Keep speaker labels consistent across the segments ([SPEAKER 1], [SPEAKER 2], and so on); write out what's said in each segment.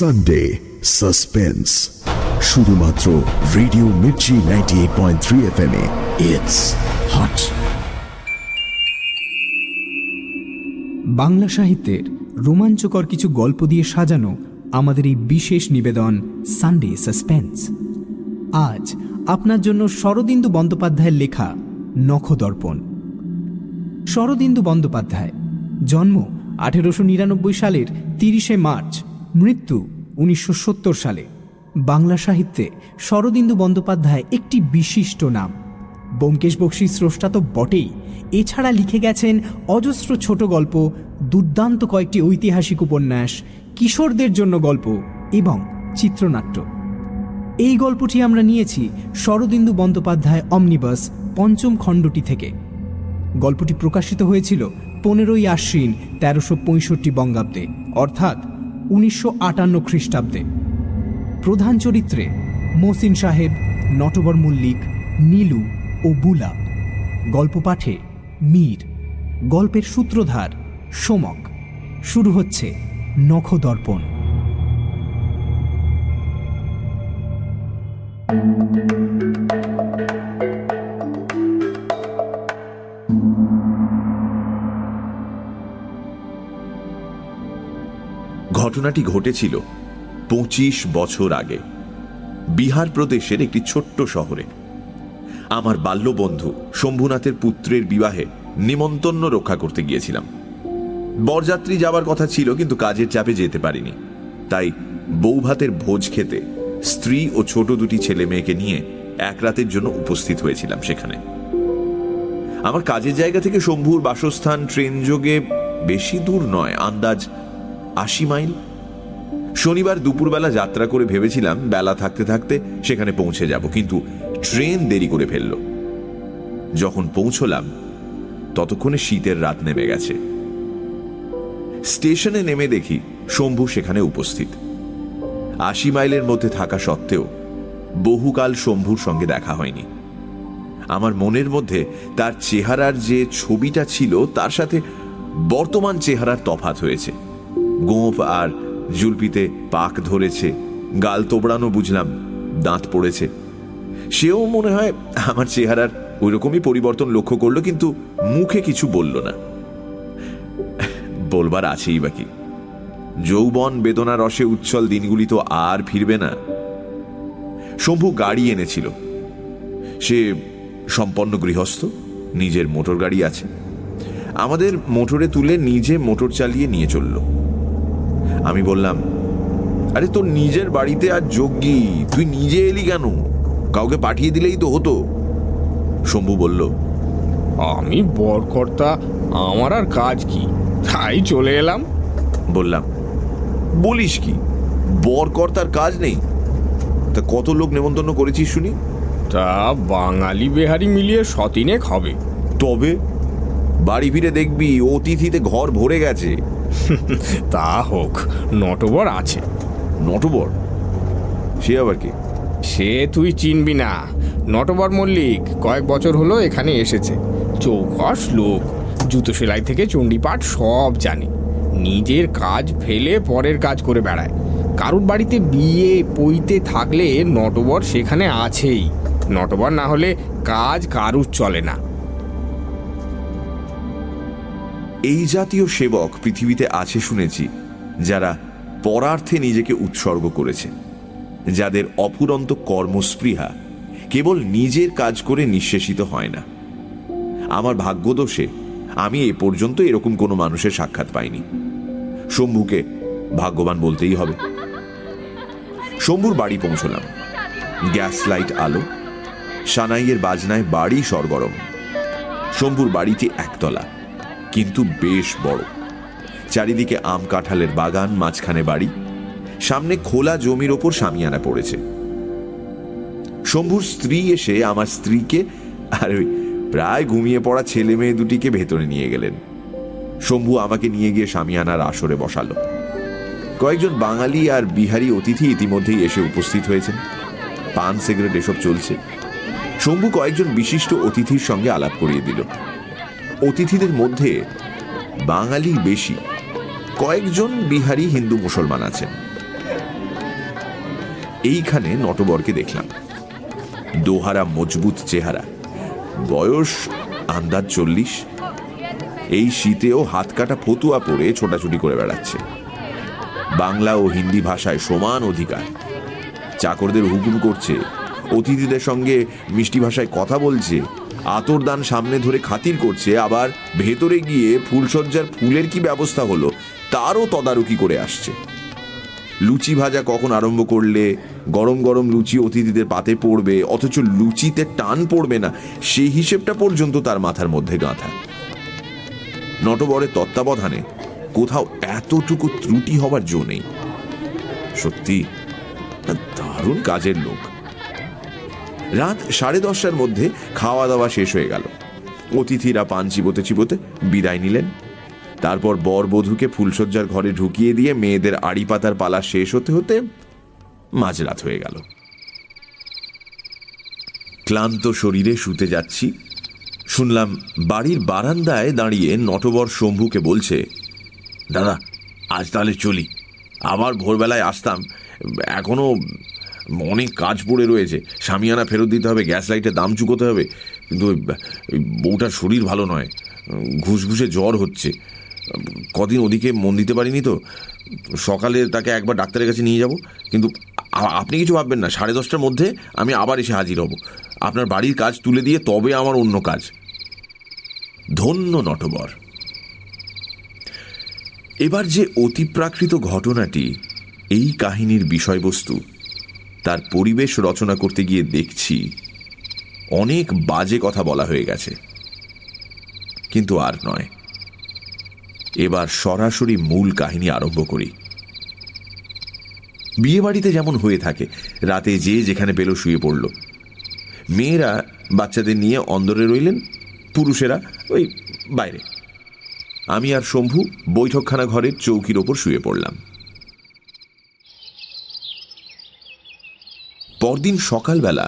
[SPEAKER 1] Sunday suspense শুধুমাত্র radio Mirchi ninety eight point three F M it's hot
[SPEAKER 2] Bangla সাহিত্যের রোমাঞ্চকর কিছু গল্প দিয়ে সাজানো আমাদের এই বিশেষ নিবেদন সানডে সাসপেন্স আজ আপনার জন্য শরদিন্দু বন্দ্যোপাধ্যায়ের লেখা নখদর্পণ। শরদিন্দু বন্দ্যোপাধ্যায়, জন্ম আঠেরোশো নিরানব্বই সালের তিরিশে মার্চ, মৃত্যু উনিশশো সত্তর সালে বাংলা সাহিত্যে শরদিন্দু বন্দ্যোপাধ্যায় একটি বিশিষ্ট নাম। ব্যোমকেশ বক্সির স্রষ্টা তো বটেই। এছাড়া লিখে গেছেন অজস্র ছোট গল্প, দুর্দান্ত কয়েকটি ঐতিহাসিক উপন্যাস, কিশোরদের জন্য গল্প এবং চিত্রনাট্য। এই গল্পটি আমরা নিয়েছি শরদিন্দু বন্দ্যোপাধ্যায় অমনিবাস পঞ্চম খণ্ডটি থেকে। গল্পটি প্রকাশিত হয়েছিল পনেরোই আশ্বিন তেরোশো পঁয়ষট্টি বঙ্গাব্দে। অর্থাৎ উনিশশো আটান্ন খ্রিস্টাব্দে প্রধান চরিত্রে মহসিন সাহেব, নটবর মল্লিক, নীলু ও বুলা। গল্প পাঠে মীর। গল্পের সূত্রধার সোমক। শুরু হচ্ছে নখদর্পণ।
[SPEAKER 3] ঘটনাটি ঘটেছিল পঁচিশ বছর আগে, বিহার প্রদেশের একটি ছোট্ট শহরে। আমার বাল্যবন্ধু শম্ভুনাথের পুত্রের বিবাহে নিমন্তন্ন রক্ষা করতে গিয়েছিলাম। বরযাত্রী যাবার কথা ছিল কিন্তু কাজের চাপে যেতে পারিনি। তাই বৌভাতের ভোজ খেতে স্ত্রী ও ছোট দুটি ছেলে মেয়েকে নিয়ে এক রাতের জন্য উপস্থিত হয়েছিলাম সেখানে। আমার কাজের জায়গা থেকে শম্ভুর বাসস্থান, ট্রেন যোগে বেশি দূর নয়, আন্দাজ আশি মাইল? শনিবার দুপুরবেলা যাত্রা করে ভেবেছিলাম বেলা থাকতে থাকতে সেখানে পৌঁছে যাব, কিন্তু ট্রেন দেরি করে ফেলল। যখন পৌঁছলাম, ততক্ষণে শীতের রাত নেমে গেছে। স্টেশনে নেমে দেখি শম্ভু সেখানে উপস্থিত। আশি মাইলের মধ্যে থাকা সত্ত্বেও বহুকাল শম্ভুর সঙ্গে দেখা হয়নি। আমার মনের মধ্যে তার চেহারার যে ছবিটা ছিল, তার সাথে বর্তমান চেহারার তফাত হয়েছে। গোঁফ আর জুলপিতে পাক ধরেছে। গাল তোবড়ানো বুঝলাম, দাঁত পড়েছে। সেও মনে হয় আমার চেহারার ওই রকমই পরিবর্তন লক্ষ্য করল, কিন্তু মুখে কিছু বলল না। বলবার আছেই বাকি যৌবন বেদনা রসে উচ্ছল দিনগুলি তো আর ফিরবে না। শম্ভু গাড়ি এনেছিল। সে সম্পন্ন গৃহস্থ, নিজের মোটর গাড়ি আছে। আমাদের মোটরে তুলে নিজে মোটর চালিয়ে নিয়ে চলল। আমি বললাম আরে তোর নিজের বাড়িতে আর যোগ্যি তুই নিজে এলি কেন? কাউকে পাঠিয়ে দিলেই তো হতো। শম্ভু বলল
[SPEAKER 4] আমি বরকর্তা আমার আর কাজ কি? তাই চলে এলাম।
[SPEAKER 3] বললাম বলিস কি? বরকর্তার কাজ নেই? তা কত লোক নেমন্তন্ন করেছিস শুনি?
[SPEAKER 4] তা বাঙালি বেহারি মিলিয়ে সতিনেক হবে।
[SPEAKER 3] তবে বাড়ি ফিরে দেখবি অতিথিতে ঘর ভরে গেছে।
[SPEAKER 4] তা হোক নটবর আছে।
[SPEAKER 3] নটবর? সে আবার কি?
[SPEAKER 4] সে তুই চিনবি না। নটবর মল্লিক কয়েক বছর হলো এখানে এসেছে। চৌকস লোক জুতো সেলাই থেকে চণ্ডীপাঠ সব জানে। নিজের কাজ ফেলে পরের কাজ করে বেড়ায়। কারুর বাড়িতে বিয়ে পইতে থাকলে নটবর সেখানে আছেই। নটবর না হলে কাজ কারুর চলে না।
[SPEAKER 3] এই জাতীয় সেবক পৃথিবীতে আছে শুনেছি, যারা পরার্থে নিজেকে উৎসর্গ করেছে, যাদের অপুরন্ত কর্মস্পৃহা কেবল নিজের কাজ করে নিঃশেষিত হয় না। আমার ভাগ্যদোষে আমি এ পর্যন্ত এরকম কোনো মানুষের সাক্ষাৎ পাইনি। শম্ভুকে ভাগ্যবান বলতেই হবে। শম্ভুর বাড়ি পৌঁছলাম। গ্যাস লাইট আলো, সানাইয়ের বাজনায় বাড়ি সরগরম। শম্ভুর বাড়িটি একতলা। কিন্তু বেশ বড়। চারিদিকে আম কাঁঠালের বাগান, মাঝখানে বাড়ি। সামনে খোলা জমির ওপর সামিয়ানা পড়েছে। শম্ভুর স্ত্রী এসে আমার স্ত্রীকে, আর ওই প্রায় ঘুমিয়ে পড়া ছেলে মেয়ে দুটিকে ভেতরে নিয়ে গেলেন। শম্ভু আমাকে নিয়ে গিয়ে সামিয়ানার আসরে বসালো। কয়েকজন বাঙালি আর বিহারি অতিথি ইতিমধ্যেই এসে উপস্থিত হয়েছেন। পান, সিগারেট, এসব চলছে। শম্ভু কয়েকজন বিশিষ্ট অতিথির সঙ্গে আলাপ করিয়ে দিল। অতিথিদের মধ্যে বাঙালি বেশি। কয়েকজন বিহারি হিন্দু মুসলমান আছেন। এইখানে নটবরকে দেখলাম। দোহারা মজবুত চেহারা। বয়স আন্দাজ চল্লিশ। এই শীতেও হাত কাটা ফতুয়া পরে ছোটাছুটি করে বেড়াচ্ছে। বাংলা ও হিন্দি ভাষায় সমান অধিকার। চাকরদের হুকুম করছে, অতিথিদের সঙ্গে মিষ্টি ভাষায় কথা বলছে আতর দান সামনে ধরে খাতির করছে, আবার ভেতরে গিয়ে ফুলসজ্জার ফুলের কি ব্যবস্থা হলো, তারও তদারকি করে আসছে। লুচি ভাজা কখন আরম্ভ করলে, গরম গরম লুচি অতিথিদের পাতে পড়বে, অথচ লুচিতে টান পড়বে না, সেই হিসেবটা পর্যন্ত তার মাথার মধ্যে গাঁথা। নটবরের তত্ত্বাবধানে কোথাও এতটুকু ত্রুটি হবার জো নেই। সত্যি, দারুণ কাজের লোক। রাত সাড়ে দশটার মধ্যে খাওয়া দাওয়া শেষ হয়ে গেল। অতিথিরা পান চিবোতে চিবোতে বিদায় নিলেন। তারপর বর বধূকে ফুলসজ্জার ঘরে ঢুকিয়ে দিয়ে মেয়েদের আড়ি পাতার পালা শেষ হতে হতে মাঝরাত হয়ে গেল। ক্লান্ত শরীরে শুতে যাচ্ছি। শুনলাম বাড়ির বারান্দায় দাঁড়িয়ে নটবর শম্ভুকে বলছে, দাদা, আজ তাহলে চলি। আবার ভোরবেলায় আসতাম। এখনও অনেক কাজ পড়ে রয়েছে। সামিয়ানা ফেরত দিতে হবে, গ্যাস লাইটের দাম চুকোতে হবে। কিন্তু বউটার শরীর ভালো নয়, ঘুষঘুষে জ্বর হচ্ছে। কদিন ওদিকে মন দিতে পারিনি তো। সকালে তাকে একবার ডাক্তারের কাছে নিয়ে যাব। কিন্তু আপনি কিছু ভাববেন না, সাড়ে দশটার মধ্যে আমি আবার এসে হাজির হব। আপনার বাড়ির কাজ তুলে দিয়ে তবে আমার অন্য কাজ। ধন্য নটবর। এবার যে অতিপ্রাকৃত ঘটনাটি, এই কাহিনীর বিষয়বস্তু তার পরিবেশ রচনা করতে গিয়ে দেখছি অনেক বাজে কথা বলা হয়ে গেছে। কিন্তু আর নয়। এবার সরাসরি মূল কাহিনী আরম্ভ করি। বিয়ে বাড়িতে যেমন হয়ে থাকে, রাতে যে যেখানে পেল শুয়ে পড়ল। মেয়েরা বাচ্চাদের নিয়ে অন্দরে রইলেন, পুরুষেরা ওই বাইরে। আমি আর শম্ভু বৈঠকখানা ঘরের চৌকির ওপর শুয়ে পড়লাম। পরদিন সকালবেলা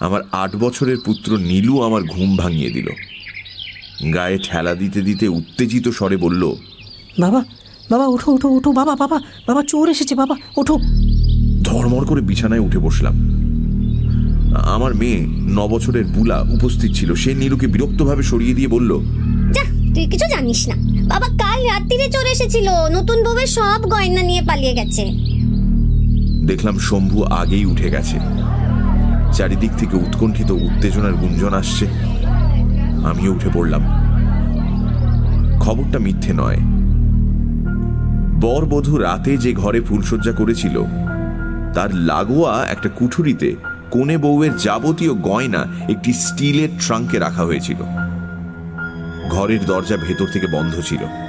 [SPEAKER 3] আমার আট বছরের পুত্র নীলু আমার ঘুম ভাঙিয়ে দিল। গায়ে ঠেলা দিতে দিতে উত্তেজিত স্বরে বলল
[SPEAKER 5] বাবা বাবা ওঠো ওঠো ওঠো বাবা বাবা বাবা চোর এসেছে বাবা ওঠো।
[SPEAKER 3] ধর্মর করে বিছানায় উঠে বসলাম। আমার মেয়ে ন বছরের বুলা উপস্থিত ছিল। সে নীলুকে বিরক্তভাবে সরিয়ে দিয়ে বলল
[SPEAKER 6] যা তুই কিছু জানিস না। বাবা কাল রাত্রিরে চোর এসেছিল। নতুন বউয়ের সব গয়না নিয়ে পালিয়ে গেছে।
[SPEAKER 3] দেখলাম শম্ভু আগেই উঠে গেছে। চারিদিক থেকে উৎকণ্ঠিত উত্তেজনার গুঞ্জন আসছে। আমিও উঠে পড়লাম। খবরটা মিথ্যে নয়। বর বধূ রাতে যে ঘরে ফুলসজ্জা করেছিল, তার লাগোয়া একটা কুঠুরিতে কোনে বউয়ের যাবতীয় গয়না একটি স্টিলের ট্রাঙ্কে রাখা হয়েছিল। ঘরের দরজা ভেতর থেকে বন্ধ ছিল।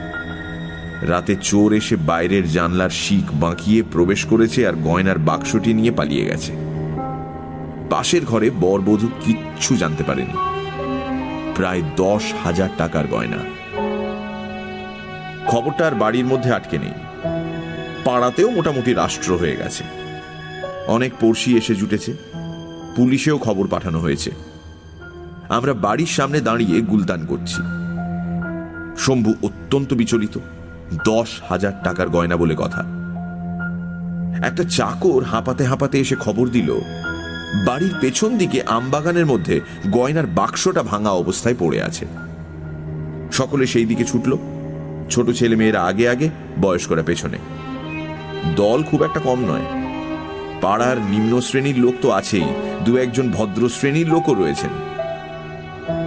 [SPEAKER 3] রাতে চোর এসে বাইরের জানলার শিক বাঁকিয়ে প্রবেশ করেছে আর গয়নার বাক্সটি নিয়ে পালিয়ে গেছে। পাশের ঘরে বর বধূ কিচ্ছু জানতে পারেনি। প্রায় দশ হাজার টাকার গয়না। খবরটা আর বাড়ির মধ্যে আটকে নেই। পাড়াতেও মোটামুটি রাষ্ট্র হয়ে গেছে। অনেক পড়শি এসে জুটেছে। পুলিশেও খবর পাঠানো হয়েছে। আমরা বাড়ির সামনে দাঁড়িয়ে গুলতান করছি। শম্ভু অত্যন্ত বিচলিত। দশ হাজার টাকার গয়না বলে কথা। একটা চাকর হাঁপাতে হাঁপাতে এসে খবর দিল, বাড়ির পেছন দিকে আমবাগানের মধ্যে গয়নার বাক্সটা ভাঙা অবস্থায় পড়ে আছে। সকলে সেই দিকে ছুটল। ছোট ছেলে মেয়েরা আগে আগে বয়স্করা পেছনে। দল খুব একটা কম নয়। পাড়ার নিম্ন শ্রেণির লোক তো আছেই, দু একজন ভদ্র শ্রেণির লোকও রয়েছেন।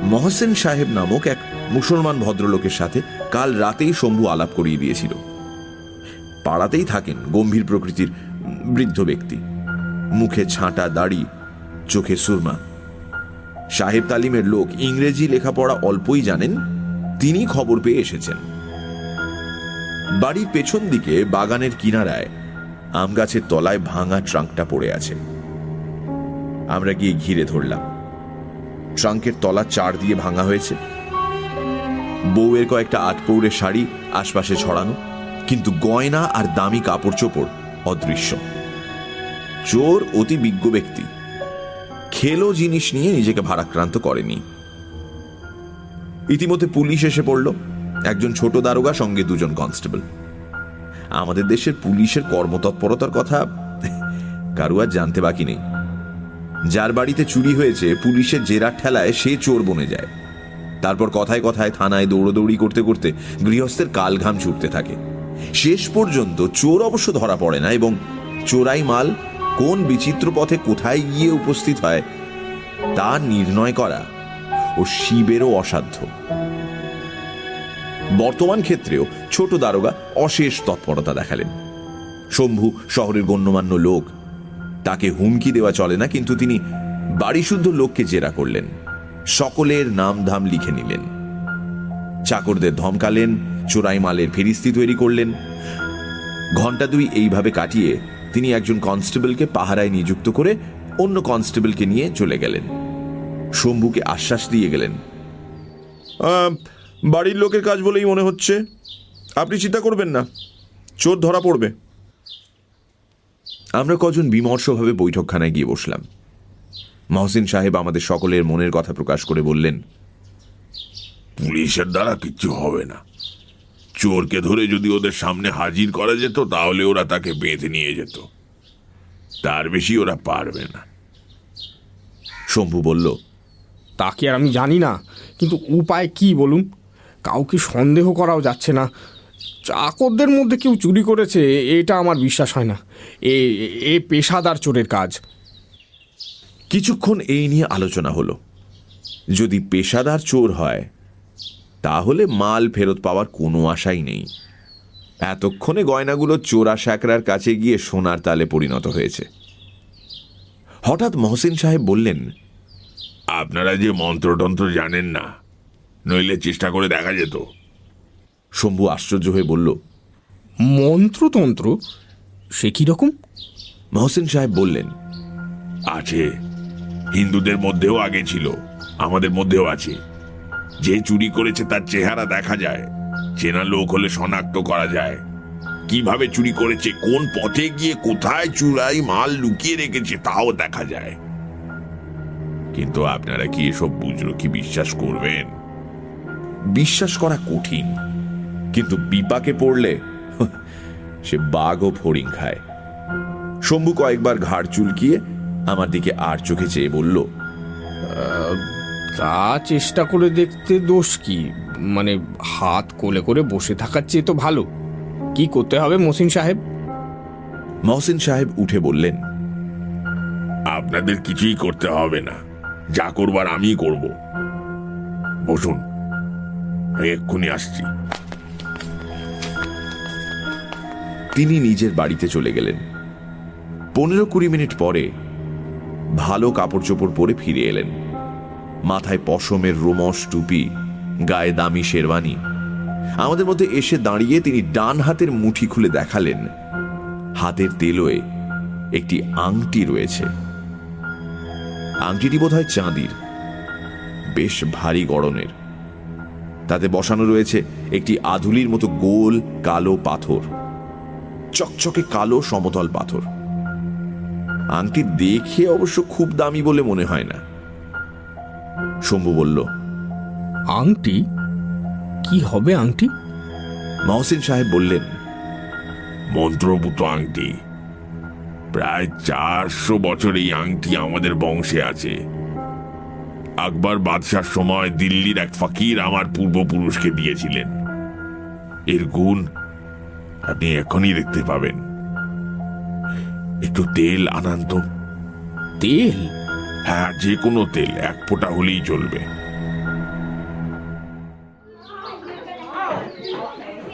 [SPEAKER 3] মহসেন সাহেব নামক এক মুসলমান ভদ্রলোকের সাথে কাল রাতেই শম্ভু আলাপ করিয়ে দিয়েছিল। পাড়াতেই থাকেন গম্ভীর প্রকৃতির বৃদ্ধ ব্যক্তি। মুখে ছাঁটা দাড়ি, চোখে সুরমা। সাহেব তালিমের লোক ইংরেজি লেখাপড়া অল্পই জানেন, তিনি খবর পেয়ে এসেছেন। বাড়ির পেছন দিকে বাগানের কিনারায় আম গাছের তলায় ভাঙা ট্রাঙ্কটা পড়ে আছে। আমরা গিয়ে ঘিরে ধরলাম। ট্রাঙ্কের তলা চার দিয়ে ভাঙা হয়েছে। বউয়ের কয়েকটা আটপৌরের শাড়ি আশপাশে ছড়ানো, কিন্তু গয়না আর দামি কাপড় চোপড় অদৃশ্য। চোর, অতি বিজ্ঞ ব্যক্তি। খেলো জিনিস নিয়ে নিজেকে ভারাক্রান্ত করেনি। ইতিমধ্যে পুলিশ এসে পড়ল, একজন ছোট দারোগা সঙ্গে দুজন কনস্টেবল। আমাদের দেশের পুলিশের কর্মতৎপরতার কথা কারু আর জানতে বাকি নেই। যার বাড়িতে চুরি হয়েছে, পুলিশের জেরার ঠেলায় সে চোর বনে যায়। তারপর কথায় কথায় থানায় দৌড়দৌড়ি করতে করতে গৃহস্থের কালঘাম ছুটতে থাকে। শেষ পর্যন্ত চোর অবশ্য ধরা পড়ে না এবং চোরাই মাল কোন বিচিত্র পথে কোথায় গিয়ে উপস্থিত হয় তা নির্ণয় করা ও শিবেরও অসাধ্য। বর্তমান ক্ষেত্রেও ছোট দারোগা অশেষ তৎপরতা দেখালেন। শম্ভু শহরের গণ্যমান্য লোক। তাকে হুমকি দেওয়া চলে না, কিন্তু তিনি বাড়িশুদ্ধ লোককে জেরা করলেন। সকলের নাম ধাম লিখে নিলেন। চাকরদের ধমকালেন চোরাই মালের ফেরিস্তি তৈরি করলেন। ঘণ্টা দুই এইভাবে কাটিয়ে তিনি একজন কনস্টেবলকে পাহারায় নিযুক্ত করে অন্য কনস্টেবলকে নিয়ে চলে গেলেন। শম্ভুকে আশ্বাস দিয়ে গেলেন বাড়ির লোকের কাজ বলেই মনে হচ্ছে। আপনি চিন্তা করবেন না, চোর ধরা পড়বে। আমরা কজন বিমর্ষভাবে বৈঠকখানায় গিয়ে বসলাম। মহসিন সাহেব আমাদের সকলের মনের কথা প্রকাশ করে বললেন
[SPEAKER 7] পুলিশের দ্বারা কিচ্ছু হবে না। চোরকে ধরে যদি ওদের সামনে হাজির করা যেত তাহলে ওরা তাকে বেঁধে নিয়ে যেত। তার বেশি ওরা পারবে না।
[SPEAKER 3] শম্ভু বলল
[SPEAKER 4] তাকে আর আমি জানি না কিন্তু উপায় কি বলুন? কাউকে সন্দেহ করাও যাচ্ছে না। চাকরদের মধ্যে কেউ চুরি করেছে এটা আমার বিশ্বাস হয় না। এ এ পেশাদার চোরের কাজ।
[SPEAKER 3] কিছুক্ষণ এই নিয়ে আলোচনা হলো। যদি পেশাদার চোর হয় তাহলে মাল ফেরত পাওয়ার কোনো আশাই নেই। এতক্ষণে গয়নাগুলো চোরা শ্যাকরার কাছে গিয়ে সোনার তালে পরিণত হয়েছে। হঠাৎ মহসিন সাহেব বললেন
[SPEAKER 7] আপনারা যে মন্ত্রতন্ত্র জানেন না নইলে চেষ্টা করে দেখা যেত।
[SPEAKER 3] শম্ভু আশ্চর্য হয়ে বলল
[SPEAKER 4] মন্ত্রতন্ত্র? সে কি রকম?
[SPEAKER 3] মহসিন সাহেব বললেন
[SPEAKER 7] আছে। হিন্দুদের মধ্যেও আগে ছিল, আমাদের মধ্যেও আছে। যে চুরি করেছে তার চেহারা দেখা যায়, চেনা লোক হলে শনাক্ত করা যায়। কীভাবে চুরি করেছে, কোন পথে গিয়ে কোথায় চুরাই মাল লুকিয়ে রেখেছে তাও দেখা যায়। কিন্তু আপনারা কি এসব বুঝলো, কি বিশ্বাস করবেন?
[SPEAKER 3] বিশ্বাস করা কঠিন, কিন্তু বিপাকে পড়লে সে বাঘ ও ফড়িং খায়। শম্ভু কয়েকবার ঘাড় চুলকিয়ে আমার দিকে আর চোখে চেয়ে বলল
[SPEAKER 4] তা চেষ্টা করে দেখতে দোষ কি? মানে হাত কোলে করে বসে থাকার চেয়ে তো ভালো। কি করতে হবে মসিন সাহেব?
[SPEAKER 3] মহসিন সাহেব উঠে বললেন
[SPEAKER 7] আপনাদের কিছুই করতে হবে না। যা করবার আমি করব। বসুন এক্ষুনি আসছি।
[SPEAKER 3] তিনি নিজের বাড়িতে চলে গেলেন। পনেরো কুড়ি মিনিট পরে ভালো কাপড় চোপড় পরে ফিরে এলেন। মাথায় পশমের রোমস টুপি, গায়ে দামি শেরওয়ানি। আমাদের মধ্যে এসে দাঁড়িয়ে তিনি ডান হাতের মুঠি খুলে দেখালেন। হাতের তেলোয় একটি আংটি রয়েছে। আংটিটি বোধ চাঁদির। বেশ ভারী গড়নের। তাতে বসানো রয়েছে একটি আধুলির মতো গোল কালো পাথর। চকচকে কালো সমতল পাথর। আংটি দেখে অবশ্য খুব দামি বলে মনে হয় না। শম্ভু বলল
[SPEAKER 4] আংটি? কি হবে আংটি?
[SPEAKER 3] মহসিন সাহেব বললেন
[SPEAKER 7] মন্ত্রপুত আংটি। প্রায় চারশো বছর এই আংটি আমাদের বংশে আছে। আকবর বাদশার সময় দিল্লির এক ফকির আমার পূর্বপুরুষকে দিয়েছিলেন। এর গুণ আপনি এখনই দেখতে পাবেন। একটু তেল আনান্ত
[SPEAKER 4] তেল?
[SPEAKER 7] হ্যাঁ যে কোনো তেল এক ফোঁটা হলেই চলবে।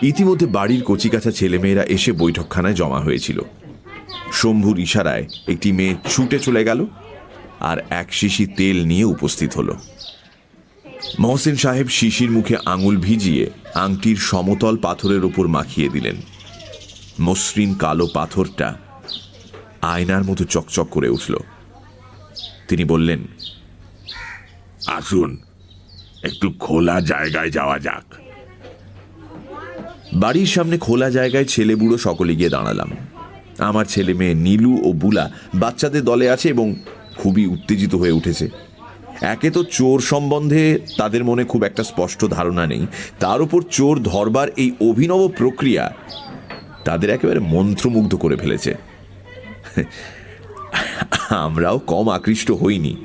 [SPEAKER 3] ইতিমধ্যে বাড়ির কচিকাছা ছেলেমেয়েরা এসে বৈঠকখানায় জমা হয়েছিল। শম্ভুর ইশারায় একটি মেয়ে ছুটে চলে গেল আর এক শিশি তেল নিয়ে উপস্থিত হল। মহসেন সাহেব শিশির মুখে আঙুল ভিজিয়ে আংটির সমতল পাথরের ওপর মাখিয়ে দিলেন। মসৃণ কালো পাথরটা আয়নার মতো চকচক করে উঠল। তিনি বললেন
[SPEAKER 7] আসুন একটু খোলা জায়গায় যাওয়া যাক।
[SPEAKER 3] বাড়ির সামনে খোলা জায়গায় ছেলে বুড়ো সকলে গিয়ে দাঁড়ালাম। আমার ছেলে মেয়ে নীলু ও বুলা বাচ্চাদের দলে আছে এবং খুবই উত্তেজিত হয়ে উঠেছে। একে তো চোর সম্বন্ধে তাদের মনে খুব একটা স্পষ্ট ধারণা নেই। তার উপর চোর ধরবার এই অভিনব প্রক্রিয়া তাদের একেবারে মন্ত্রমুগ্ধ করে ফেলেছে। আমরাও কম আকৃষ্ট হইনি।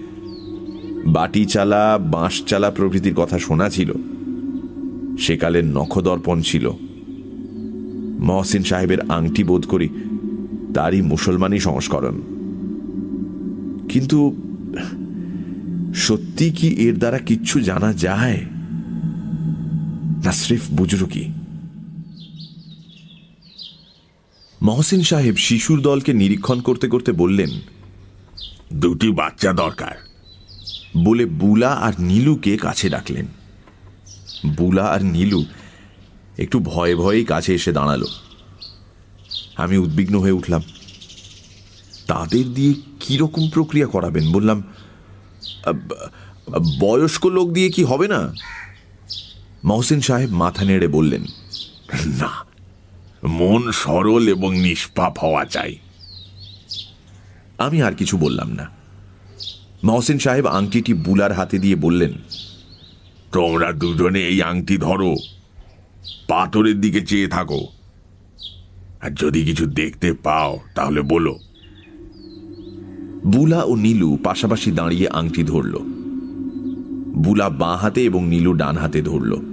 [SPEAKER 3] বাটি চালা, বাঁশ চালা প্রভৃতির কথা শোনা ছিল। সেকালের নখদর্পণ ছিল। মহসিন সাহেবের আংটি বোধ করি তারই মুসলমানি সংস্করণ। কিন্তু সত্যি কি এর দ্বারা কিচ্ছু জানা যায়? না, স্রেফ বুজরুকি মহসিন সাহেব শিশুর দলকে নিরীক্ষণ করতে করতে বললেন
[SPEAKER 7] দুটি বাচ্চা দরকার।
[SPEAKER 3] বলে বুলা আর নীলুকে কাছে ডাকলেন। বুলা আর নীলু একটু ভয়ে ভয়েই কাছে এসে দাঁড়াল। আমি উদ্বিগ্ন হয়ে উঠলাম। তাদের দিয়ে কীরকম প্রক্রিয়া করাবেন বললাম "আব, আব, বয়স্ক লোক দিয়ে কি হবে না? মহসিন সাহেব মাথা নেড়ে বললেন
[SPEAKER 7] না মন সরল এবং নিষ্পাপ হওয়া চাই।
[SPEAKER 3] আমি আর কিছু বললাম না। মহসেন সাহেব আংটিটি বুলার হাতে দিয়ে বললেন,
[SPEAKER 7] তোমরা দুজনে এই আংটি ধরো। পাথরের দিকে চেয়ে থাকো। আর যদি কিছু দেখতে পাও, তাহলে বলো।
[SPEAKER 3] বুলা ও নীলু পাশাপাশি দাঁড়িয়ে আংটি ধরল। বুলা বাঁ হাতে এবং নীলু ডান হাতে ধরল।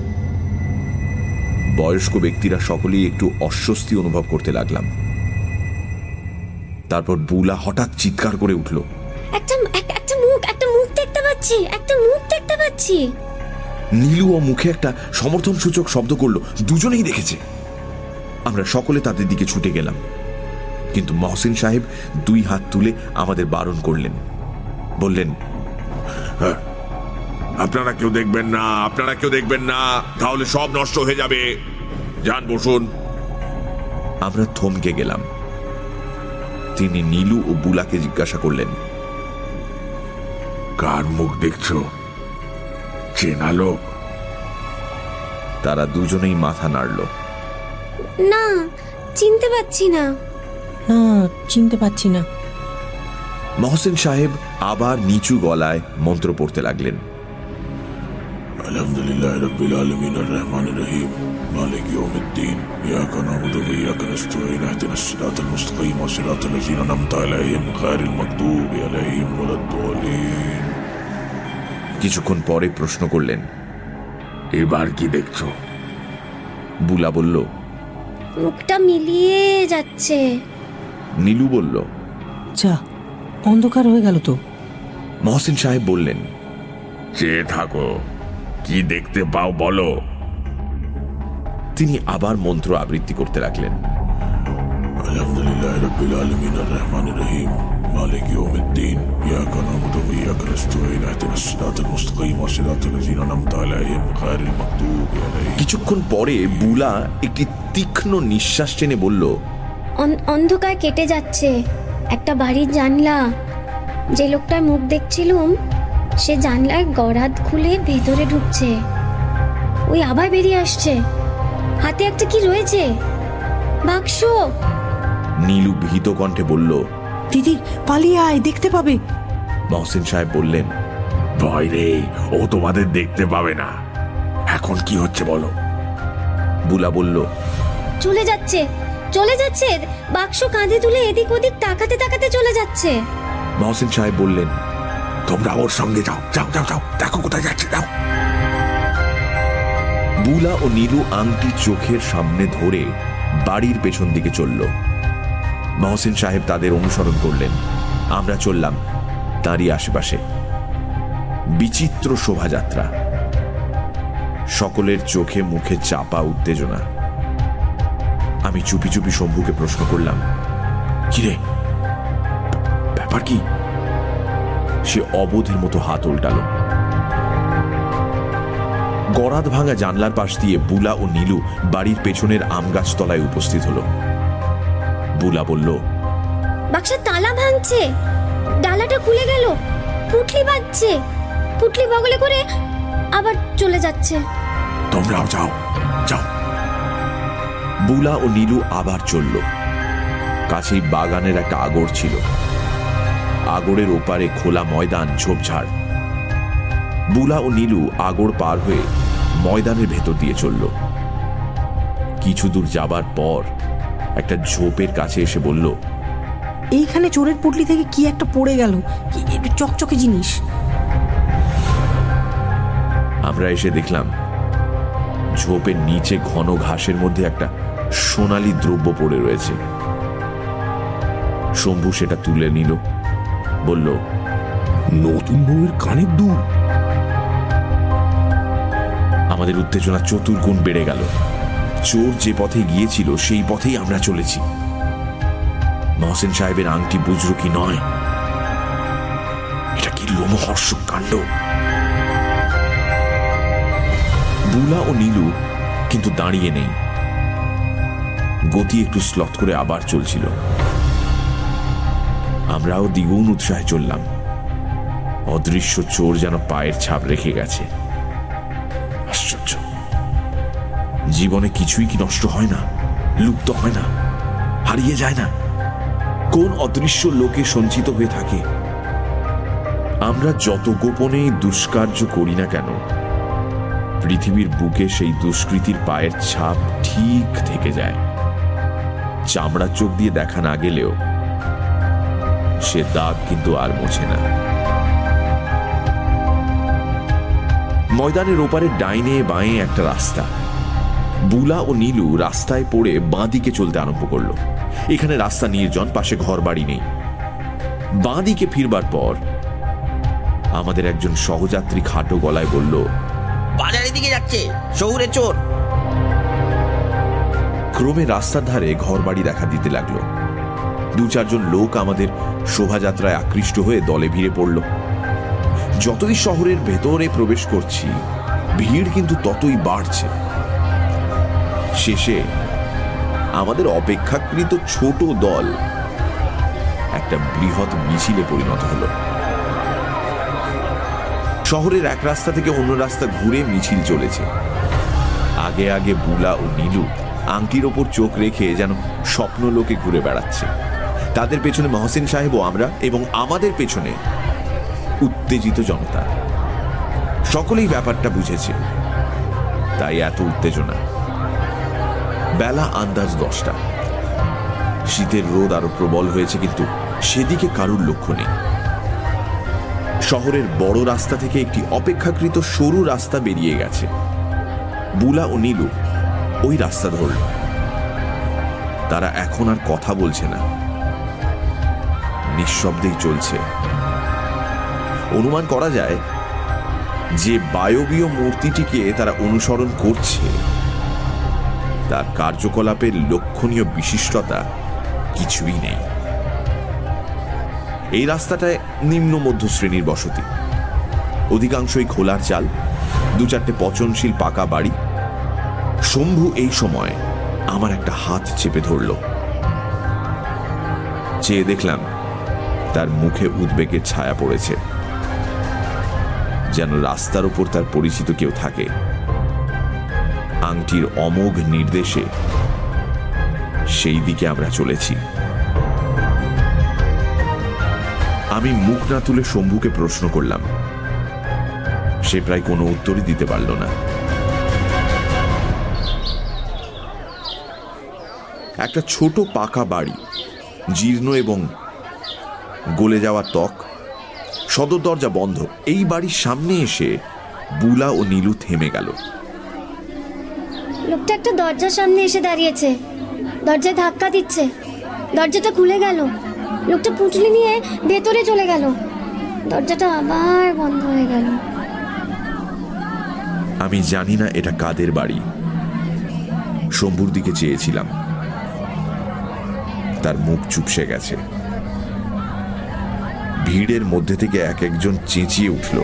[SPEAKER 3] বয়স্ক ব্যক্তিরা সকলেই একটু অস্বস্তি অনুভব করতে লাগলাম। তারপর বুলা হঠাৎ চিৎকার করে উঠল।
[SPEAKER 6] একটা এক- একটা মুখ একটা মুখ দেখতে পাচ্ছি। একটা মুখ দেখতে পাচ্ছি।
[SPEAKER 3] নীলু ও মুখে একটা সমর্থন সূচক শব্দ করল। দুজনেই দেখেছে। আমরা সকলে তাদের দিকে ছুটে গেলাম। কিন্তু মহসিন সাহেব দুই হাত তুলে আমাদের বারণ করলেন। বললেন
[SPEAKER 7] আপনারা কেউ দেখবেন না আপনারা কেউ দেখবেন না। তাহলে সব নষ্ট হয়ে যাবে। যান বসুন।
[SPEAKER 3] আমরা থমকে গেলাম। তিনি নীলু ও বুলাকে জিজ্ঞাসা করলেন
[SPEAKER 7] কার মুখ দেখছ? চেনা লোক?
[SPEAKER 3] তারা দুজনেই মাথা নাড়ল।
[SPEAKER 6] না চিনতে পাচ্ছি না।
[SPEAKER 5] না চিনতে পাচ্ছি না।
[SPEAKER 3] মহসিন সাহেব আবার নিচু গলায় মন্ত্র পড়তে লাগলেন।
[SPEAKER 7] الحمد لله رب العالمين الرحمن الرحيم مالك يوم الدين إياك نعبد وإياك نستعين اهدنا الصراط المستقيم صراط الذين أنعمت عليهم غير المغضوب عليهم ولا الضالين
[SPEAKER 3] কিছুক্ষণ পরে প্রশ্ন করলেন
[SPEAKER 7] এবার কি দেখছো
[SPEAKER 3] বুলা বলল
[SPEAKER 6] মুখটা মিলিয়ে যাচ্ছে
[SPEAKER 3] নীলু বলল
[SPEAKER 5] যা অন্ধকার হয়ে গেল তো
[SPEAKER 3] মহসিন সাহেব বললেন
[SPEAKER 7] চেয়ে থাকো কি দেখতে পাও বলো
[SPEAKER 3] তিনি আবার মন্ত্র আবৃত্তি করতে লাগলেন
[SPEAKER 7] الحمد لله رب العالمين الرحمن الرحيم مالك يوم الدين إياك نعبد وإياك نستعين اهدنا الصراط المستقيم صراط الذين أنعمت عليهم غير المغضوب عليهم
[SPEAKER 3] কিছুক্ষণ পরে বুলা একটি তীক্ষ্ণ নিঃশ্বাস টেনে বলল
[SPEAKER 6] অন- অন্ধকার কেটে যাচ্ছে একটা বাড়ির জানলা যে লোকটার মুখ দেখছিলুম সে জানলার গরাদ খুলে ভেতরে ঢুকছে। ওই আবার বেরিয়ে আসছে। হাতে একটা কি রয়েছে? বাক্স।
[SPEAKER 3] নীলু ভীত কণ্ঠে বলল
[SPEAKER 5] দিদি পালিয়ে আয় দেখতে পাবে।
[SPEAKER 3] মহসিন সাহেব বললেন
[SPEAKER 7] ভয় রে ও তোমাদের দেখতে পাবে না। এখন কি হচ্ছে বলো?
[SPEAKER 3] বুলা বলল
[SPEAKER 6] চলে যাচ্ছে চলে যাচ্ছে। বাক্স কাঁধে তুলে এদিক ওদিক তাকাতে তাকাতে চলে যাচ্ছে।
[SPEAKER 3] মহসিন সাহেব বললেন
[SPEAKER 7] তোমরা ওর সঙ্গে যাও যাও যাও যাও, দেখো কোথায় যাচ্ছে, যাও।
[SPEAKER 3] বুলা ও নীলু আংটি চোখের সামনে ধরে বাড়ির পেছন দিকে চলল। মহসিন সাহেব তাদের অনুসরণ করলেন। আমরা চললাম তারই আশেপাশে। বিচিত্র শোভাযাত্রা। সকলের চোখে মুখে চাপা উত্তেজনা। আমি চুপি চুপি শম্ভুকে প্রশ্ন করলাম, কিরে? ব্যাপার কি? সে অবোধের মতো হাত উল্টালো। গরাদ ভাঙা জানলার পাশ দিয়ে বুলা ও নীলু বাড়ির পেছনের আম গাছ তলায় উপস্থিত হলো। বুলা বলল
[SPEAKER 6] বাক্সের তালা ভাঙছে। ডালাটা খুলে গেল। পুটলি বাজছে। পুটলি বগলে করে আবার চলে যাচ্ছে।
[SPEAKER 7] তোমরাও যাও যাও।
[SPEAKER 3] বুলা ও নীলু আবার চলল। কাছেই বাগানের একটা আগর ছিল। আগরের ওপারে খোলা ময়দান ঝোপঝাড়। বুলা ও নীলু আগর পার হয়ে ময়দানের ভেতর দিয়ে চলল। কিছু দূর যাবার পর একটা ঝোপের কাছে এসে বলল
[SPEAKER 5] এইখানে চোরের পুটলি থেকে কি একটা পড়ে গেল? চকচকে জিনিস?
[SPEAKER 3] আমরা এসে দেখলাম ঝোপের নিচে ঘন ঘাসের মধ্যে একটা সোনালী দ্রব্য পড়ে রয়েছে। শম্ভু সেটা তুলে নিল। বলল,
[SPEAKER 7] নতুন বউয়ের কানের দুল।
[SPEAKER 3] আমাদের উত্তেজনা চতুর্গুণ বেড়ে গেল। চোর যে পথে গিয়েছিল, সেই পথেই আমরা চলেছি। মহসেন সাহেবের আংটি বুঝলো কি নয়। এটা কি লোমহর্ষক কাণ্ড? বুলা ও নীলু কিন্তু দাঁড়িয়ে নেই। গতি একটু স্লথ করে আবার চলছিল। আমরাও দ্বিগুণ উৎসাহে চললাম। অদৃশ্য চোর যেন পায়ের ছাপ রেখে গেছে। আশ্চর্য। জীবনে কিছুই কি নষ্ট হয় না, লুপ্ত হয় না, হারিয়ে যায় না? কোন অদৃশ্য লোকে সঞ্চিত হয়ে থাকে? আমরা যত গোপনে দুষ্কার্য করি না কেন, পৃথিবীর বুকে সেই দুষ্কৃতির পায়ের ছাপ ঠিক থেকে যায়। চামড়া চোখ দিয়ে দেখা না গেলেও সে দাগ কিন্তু আর মোছে না। ময়দানের ওপারে ডাইনে বাঁয়ে একটা রাস্তা। বুলা ও নীলু রাস্তায় পড়ে বাঁ দিকে চলতে আরম্ভ করল। এখানে রাস্তা নির্জন পাশে ঘর বাড়ি নেই। বাঁ দিকে ফিরবার পর আমাদের একজন সহযাত্রী খাটো গলায় বলল
[SPEAKER 8] বাজারের দিকে যাচ্ছে শহুরে চোর।
[SPEAKER 3] ক্রমে রাস্তার ধারে ঘর বাড়ি দেখা দিতে লাগল। দু চারজন লোক আমাদের শোভাযাত্রায় আকৃষ্ট হয়ে দলে ভিড়ে পড়ল। যতই শহরের ভেতরে প্রবেশ করছি, ভিড় কিন্তু ততই বাড়ছে। শেষে আমাদের অপেক্ষাকৃত ছোট দল একটা বৃহৎ মিছিলে পরিণত হলো। শহরের এক রাস্তা থেকে অন্য রাস্তা ঘুরে মিছিল চলেছে। আগে আগে বুলা ও নীলু আংটির ওপর চোখ রেখে যেন স্বপ্ন লোকে ঘুরে বেড়াচ্ছে। তাদের পেছনে মহসিন সাহেব ও আমরা এবং আমাদের পেছনে উত্তেজিত জনতা। সকলেই ব্যাপারটা বুঝেছে। তাই এত উত্তেজনা। বেলা আন্দাজ দশটা। শীতের রোদ আরও প্রবল হয়েছে কিন্তু সেদিকে কারুর লক্ষ্য নেই। শহরের বড় রাস্তা থেকে একটি অপেক্ষাকৃত সরু রাস্তা বেরিয়ে গেছে। বুলা ও নীলু ওই রাস্তা ধরল। তারা এখন আর কথা বলছে না। নিঃশব্দেই চলছে। অনুমান করা যায় যে বায়বীয় মূর্তিটিকে তারা অনুসরণ করছে, তার কার্যকলাপের লক্ষণীয় বিশিষ্টতা কিছুই নেই। এই রাস্তাটায় নিম্ন মধ্য শ্রেণির বসতি। অধিকাংশই খোলার চাল, দু চারটে পচনশীল পাকা বাড়ি। শম্ভু এই সময় আমার একটা হাত চেপে ধরল। চেয়ে দেখলাম তার মুখে উদ্বেগের ছায়া পড়েছে। যেন রাস্তার উপর তার পরিচিত কেউ থাকে। আংটির অমোঘ নির্দেশে সেই দিকে আমরা চলেছি। আমি মুখ না তুলে শম্ভুকে প্রশ্ন করলাম। সে প্রায় কোনো উত্তরই দিতে পারল না। একটা ছোট পাকা বাড়ি, জীর্ণ এবং গলে যাওয়া ত্বক। সদর দরজা বন্ধ। এই বাড়ির সামনে এসে বুলা ও নীলু থেমে গেল।
[SPEAKER 6] লোকটা একটা দরজার সামনে এসে দাঁড়িয়েছে। দরজায় ধাক্কা দিচ্ছে। দরজাটা খুলে গেল। লোকটা পুঁটলি নিয়ে ভেতরে চলে গেল। দরজাটা আবার বন্ধ হয়ে গেল।
[SPEAKER 3] আমি জানি না এটা কাদের বাড়ি। শম্ভুর দিকে চেয়েছিলাম। তার মুখ চুপসে গেছে। ভিড়ের মধ্যে থেকে এক একজন চেঁচিয়ে উঠল।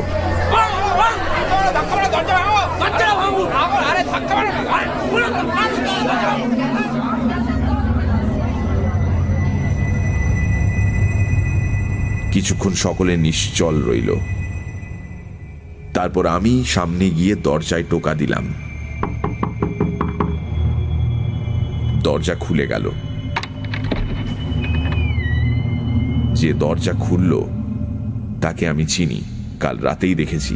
[SPEAKER 3] কিছুক্ষণ সকলে নিশ্চল রইল। তারপর আমি সামনে গিয়ে দরজায় টোকা দিলাম। দরজা খুলে গেল। যে দরজা খুলল তাকে আমি চিনি কাল রাতেই দেখেছি।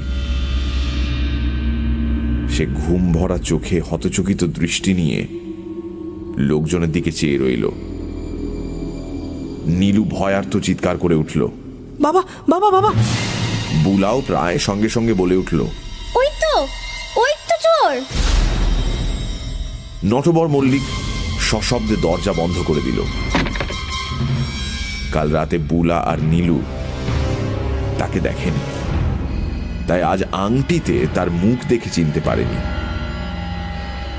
[SPEAKER 3] সে ঘুম ভরা চোখে হতচকিত দৃষ্টি নিয়ে লোকজনের দিকে চেয়ে রইল। নীলু ভয়ার্থ চিৎকার করে উঠল।
[SPEAKER 5] বাবা বাবা বাবা!
[SPEAKER 3] বুলাও প্রায় সঙ্গে সঙ্গে বলে উঠল
[SPEAKER 6] ওই তো ওই তো চোর!
[SPEAKER 3] নটবর মল্লিক সশব্দে দরজা বন্ধ করে দিল। কাল রাতে বুলা আর নীলু তাকে দেখেনি। তাই আজ আংটিতে তার মুখ দেখে চিনতে পারেনি।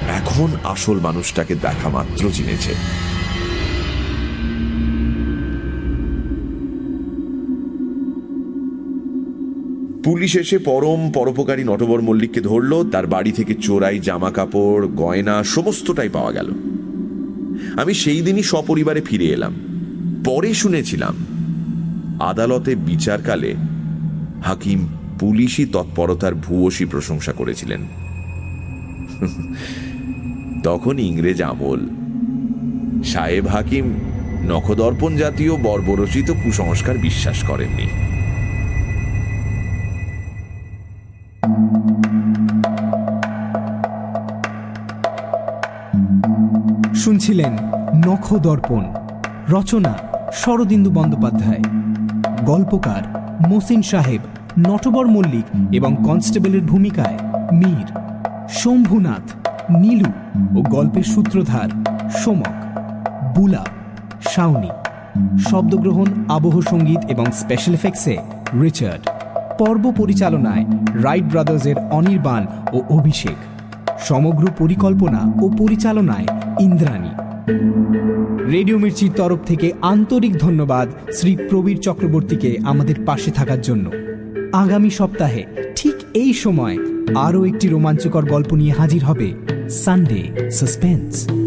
[SPEAKER 3] এখন আসল মানুষটাকে দেখা মাত্র চিনেছে। পুলিশ এসে পরম পরোপকারী নটবর মল্লিককে ধরল, তার বাড়ি থেকে চোরাই জামা কাপড় গয়না, সমস্তটাই পাওয়া গেল। আমি সেই দিনই সপরিবারে ফিরে এলাম। পরে শুনেছিলাম, আদালতে বিচারকালে হাকিম পুলিশি তৎপরতার ভূয়সী প্রশংসা করেছিলেন। তখন ইংরেজ আমল সাহেব হাকিম নখদর্পণ জাতীয় বর্বরচিত কুসংস্কার বিশ্বাস করেননি।
[SPEAKER 2] শুনছিলেন নখদর্পণ, রচনা শরদিন্দু বন্দ্যোপাধ্যায়। গল্পকার মসিন সাহেব, নটবর মল্লিক এবং কনস্টেবলের ভূমিকায় মীর, শম্ভুনাথ, নীলু ও গল্পের সূত্রধার সোমক, বুলা, শাওনি। শব্দগ্রহণ, আবহ সংগীত এবং স্পেশাল এফেক্টসে রিচার্ড। পর্ব পরিচালনায় রাইট ব্রাদার্সের অনির্বাণ ও অভিষেক। সমগ্র পরিকল্পনা ও পরিচালনায় ইন্দ্রাণী। রেডিও মির্চির তরফ থেকে আন্তরিক ধন্যবাদ শ্রী প্রবীর চক্রবর্তীকে আমাদের পাশে থাকার জন্য। আগামী সপ্তাহে ঠিক এই সময় আরও একটি রোমাঞ্চকর গল্প নিয়ে হাজির হবে সানডে সাসপেন্স।